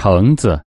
橙子。